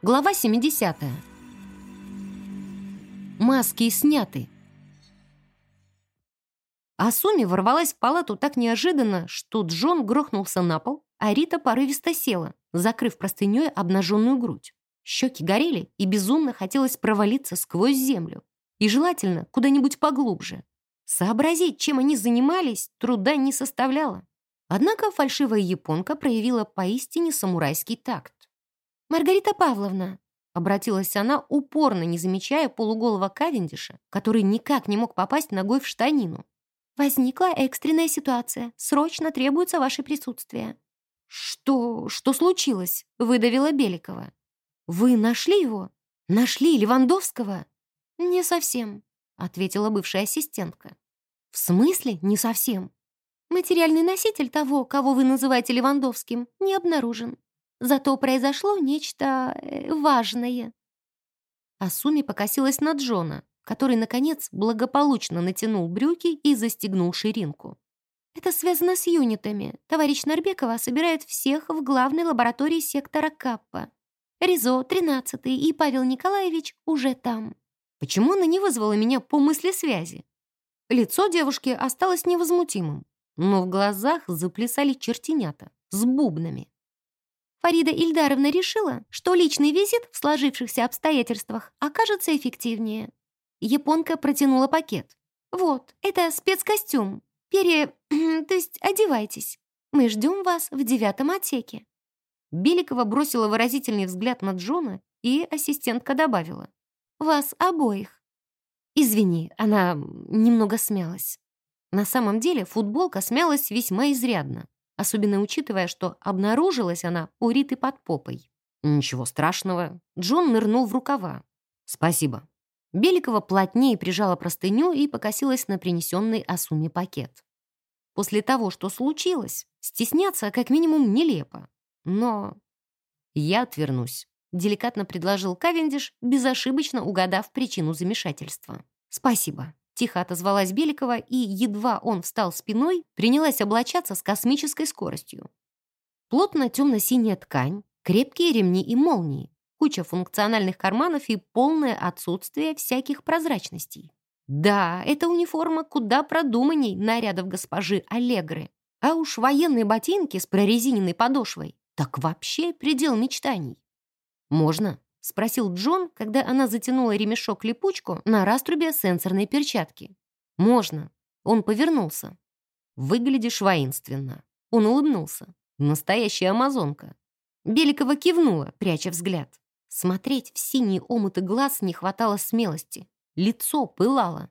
Глава 70. Маски сняты. Асуми ворвалась в палату так неожиданно, что Джон грохнулся на пол, а Рита порывисто села, закрыв простыней обнаженную грудь. Щеки горели, и безумно хотелось провалиться сквозь землю. И желательно куда-нибудь поглубже. Сообразить, чем они занимались, труда не составляло. Однако фальшивая японка проявила поистине самурайский такт. «Маргарита Павловна», — обратилась она, упорно не замечая полуголого Кавендиша, который никак не мог попасть ногой в штанину. «Возникла экстренная ситуация. Срочно требуется ваше присутствие». «Что... что случилось?» — выдавила Беликова. «Вы нашли его? Нашли Левандовского?» «Не совсем», — ответила бывшая ассистентка. «В смысле не совсем?» «Материальный носитель того, кого вы называете Левандовским, не обнаружен. Зато произошло нечто э, важное». Асуми покосилась на Джона, который, наконец, благополучно натянул брюки и застегнул ширинку. «Это связано с юнитами. Товарищ Нарбекова собирает всех в главной лаборатории сектора Каппа. Ризо, 13 и Павел Николаевич уже там». Почему она не вызвала меня по мысли связи? Лицо девушки осталось невозмутимым, но в глазах заплясали чертенята с бубнами. Фарида Ильдаровна решила, что личный визит в сложившихся обстоятельствах окажется эффективнее. Японка протянула пакет. «Вот, это спецкостюм. Пере... то есть одевайтесь. Мы ждем вас в девятом отсеке». Беликова бросила выразительный взгляд на Джона, и ассистентка добавила. «Вас обоих». «Извини, она немного смялась». На самом деле футболка смялась весьма изрядно особенно учитывая, что обнаружилась она у Риты под попой. Ничего страшного. Джон нырнул в рукава. Спасибо. Беликова плотнее прижала простыню и покосилась на принесенный Асуме пакет. После того, что случилось, стесняться как минимум нелепо. Но я отвернусь, деликатно предложил Кавендиш, безошибочно угадав причину замешательства. Спасибо. Тихо отозвалась Беликова, и, едва он встал спиной, принялась облачаться с космической скоростью. Плотно темно-синяя ткань, крепкие ремни и молнии, куча функциональных карманов и полное отсутствие всяких прозрачностей. Да, эта униформа куда продуманней нарядов госпожи Аллегры. А уж военные ботинки с прорезиненной подошвой — так вообще предел мечтаний. Можно — спросил Джон, когда она затянула ремешок-липучку на раструбе сенсорной перчатки. «Можно». Он повернулся. «Выглядишь воинственно». Он улыбнулся. «Настоящая амазонка». Беликова кивнула, пряча взгляд. Смотреть в синие омуты глаз не хватало смелости. Лицо пылало.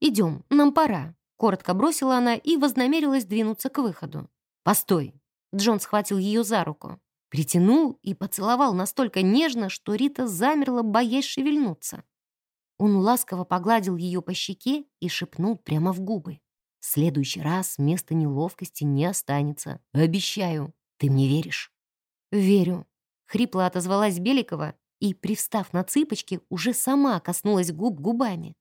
«Идем, нам пора», — коротко бросила она и вознамерилась двинуться к выходу. «Постой!» Джон схватил ее за руку. Притянул и поцеловал настолько нежно, что Рита замерла, боясь шевельнуться. Он ласково погладил ее по щеке и шепнул прямо в губы. «В следующий раз места неловкости не останется. Обещаю. Ты мне веришь?» «Верю», — хрипло отозвалась Беликова и, привстав на цыпочки, уже сама коснулась губ губами.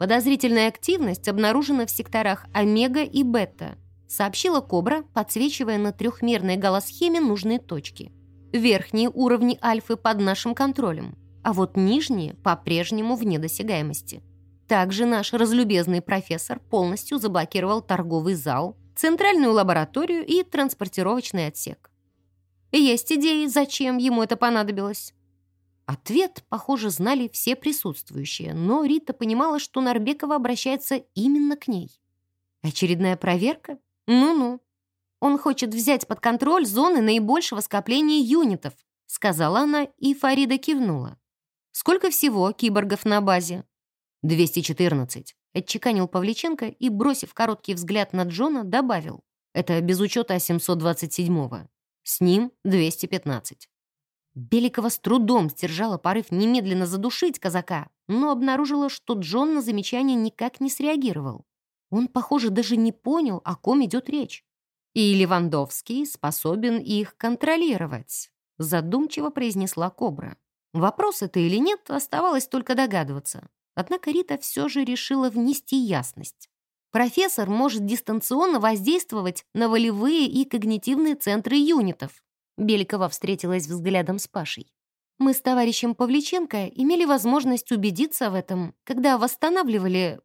Подозрительная активность обнаружена в секторах омега и бета — сообщила Кобра, подсвечивая на трехмерной голосхеме нужные точки. Верхние уровни альфы под нашим контролем, а вот нижние по-прежнему вне досягаемости. Также наш разлюбезный профессор полностью заблокировал торговый зал, центральную лабораторию и транспортировочный отсек. Есть идеи, зачем ему это понадобилось? Ответ, похоже, знали все присутствующие, но Рита понимала, что Нарбекова обращается именно к ней. Очередная проверка? «Ну-ну. Он хочет взять под контроль зоны наибольшего скопления юнитов», сказала она, и Фарида кивнула. «Сколько всего киборгов на базе?» «214», отчеканил Павличенко и, бросив короткий взгляд на Джона, добавил. «Это без учета 727-го. С ним 215». Беликова с трудом сдержала порыв немедленно задушить казака, но обнаружила, что Джон на замечание никак не среагировал. Он, похоже, даже не понял, о ком идет речь. И Левандовский способен их контролировать, задумчиво произнесла Кобра. Вопрос это или нет, оставалось только догадываться. Однако Рита все же решила внести ясность. Профессор может дистанционно воздействовать на волевые и когнитивные центры юнитов. Беликова встретилась взглядом с Пашей. Мы с товарищем Павличенко имели возможность убедиться в этом, когда восстанавливали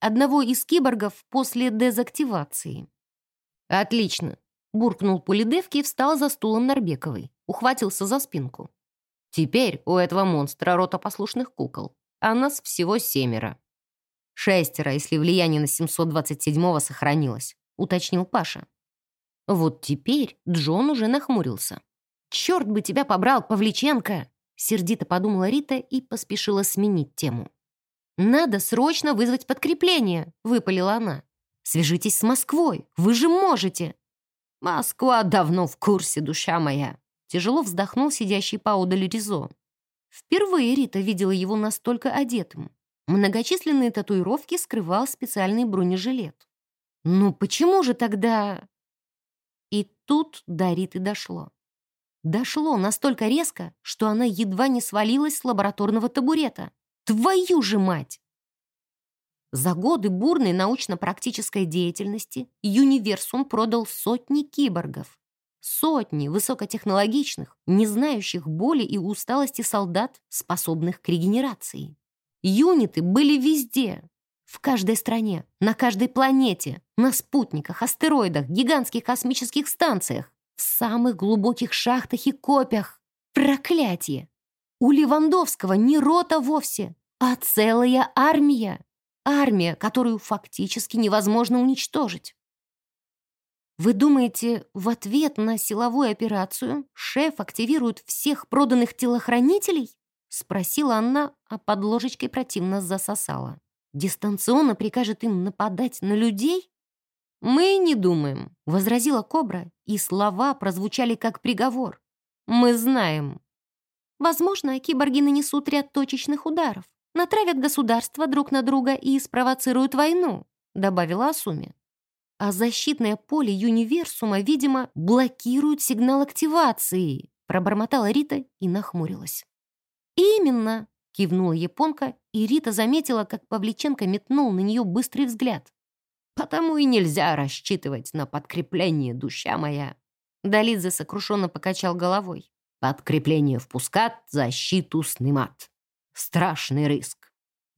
одного из киборгов после дезактивации. «Отлично!» — буркнул Полидевки и встал за стулом Нарбековой, ухватился за спинку. «Теперь у этого монстра рота послушных кукол, а нас всего семеро». «Шестеро, если влияние на 727-го сохранилось», — уточнил Паша. Вот теперь Джон уже нахмурился. «Черт бы тебя побрал, Павличенко!» Сердито подумала Рита и поспешила сменить тему. «Надо срочно вызвать подкрепление», — выпалила она. «Свяжитесь с Москвой, вы же можете!» «Москва давно в курсе, душа моя!» Тяжело вздохнул сидящий поодаль Ризо. Впервые Рита видела его настолько одетым. Многочисленные татуировки скрывал специальный бронежилет. «Ну почему же тогда...» И тут до Риты дошло. Дошло настолько резко, что она едва не свалилась с лабораторного табурета. Твою же мать! За годы бурной научно-практической деятельности Юниверсум продал сотни киборгов. Сотни высокотехнологичных, не знающих боли и усталости солдат, способных к регенерации. Юниты были везде. В каждой стране, на каждой планете, на спутниках, астероидах, гигантских космических станциях, в самых глубоких шахтах и копях. Проклятие! У Левандовского не рота вовсе, а целая армия. Армия, которую фактически невозможно уничтожить. Вы думаете, в ответ на силовую операцию шеф активирует всех проданных телохранителей? Спросила она, а под ложечкой противно засосала. Дистанционно прикажет им нападать на людей? «Мы не думаем», — возразила Кобра, и слова прозвучали как приговор. «Мы знаем». Возможно, киборги нанесут ряд точечных ударов, натравят государства друг на друга и спровоцируют войну», — добавила Асуми. «А защитное поле Юниверсума, видимо, блокирует сигнал активации», — пробормотала Рита и нахмурилась. «Именно», — кивнула японка, и Рита заметила, как Павличенко метнул на нее быстрый взгляд. Потому и нельзя рассчитывать на подкрепление, душа моя. Далидзе сокрушенно покачал головой. Подкрепление впускат, защиту снимат. Страшный риск.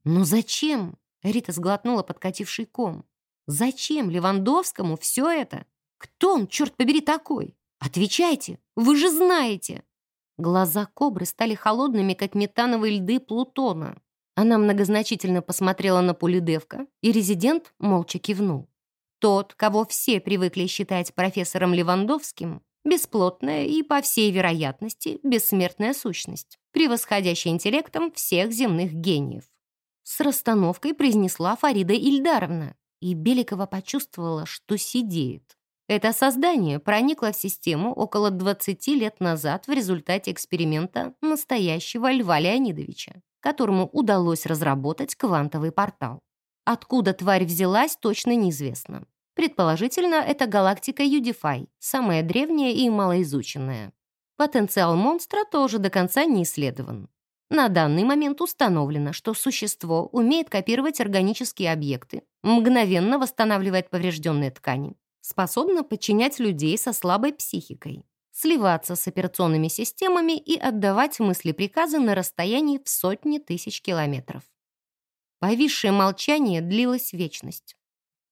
Но зачем? Рита сглотнула подкативший ком. Зачем Левандовскому все это? Кто он, черт побери, такой? Отвечайте, вы же знаете. Глаза кобры стали холодными, как метановые льды Плутона. Она многозначительно посмотрела на Полидевка, и резидент молча кивнул. Тот, кого все привыкли считать профессором Левандовским, бесплотная и, по всей вероятности, бессмертная сущность, превосходящая интеллектом всех земных гениев. С расстановкой произнесла Фарида Ильдаровна, и Беликова почувствовала, что сидеет. Это создание проникло в систему около 20 лет назад в результате эксперимента настоящего Льва Леонидовича которому удалось разработать квантовый портал. Откуда тварь взялась, точно неизвестно. Предположительно, это галактика Юдифай, самая древняя и малоизученная. Потенциал монстра тоже до конца не исследован. На данный момент установлено, что существо умеет копировать органические объекты, мгновенно восстанавливает поврежденные ткани, способно подчинять людей со слабой психикой, сливаться с операционными системами и отдавать мысли-приказы на расстоянии в сотни тысяч километров. Повисшее молчание длилось вечность.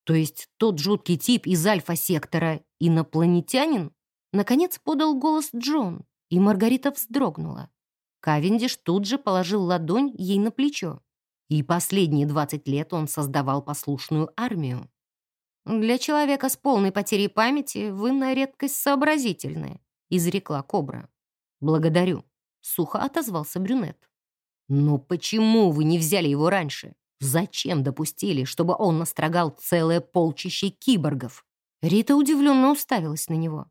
То есть тот жуткий тип из альфа-сектора инопланетянин? Наконец подал голос Джон, и Маргарита вздрогнула. Кавендиш тут же положил ладонь ей на плечо. И последние 20 лет он создавал послушную армию. Для человека с полной потерей памяти вы на редкость сообразительны. — изрекла кобра. «Благодарю», — сухо отозвался брюнет. «Но почему вы не взяли его раньше? Зачем допустили, чтобы он настрогал целое полчище киборгов?» Рита удивленно уставилась на него.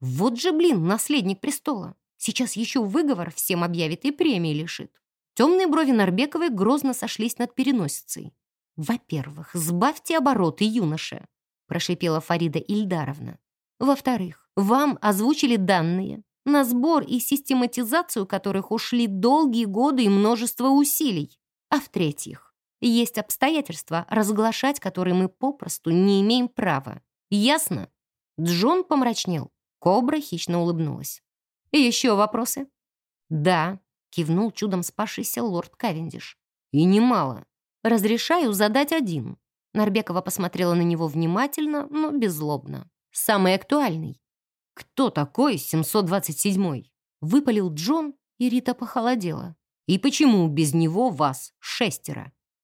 «Вот же, блин, наследник престола! Сейчас еще выговор всем объявит и премии лишит». Темные брови Нарбековой грозно сошлись над переносицей. «Во-первых, сбавьте обороты, юноша», — прошипела Фарида Ильдаровна. Во-вторых, вам озвучили данные, на сбор и систематизацию которых ушли долгие годы и множество усилий. А в-третьих, есть обстоятельства, разглашать которые мы попросту не имеем права. Ясно? Джон помрачнел. Кобра хищно улыбнулась. «И еще вопросы?» «Да», — кивнул чудом спасшийся лорд Кавендиш. «И немало. Разрешаю задать один». Нарбекова посмотрела на него внимательно, но беззлобно. «Самый актуальный. Кто такой 727-й?» Выпалил Джон, и Рита похолодела. «И почему без него вас шестеро?»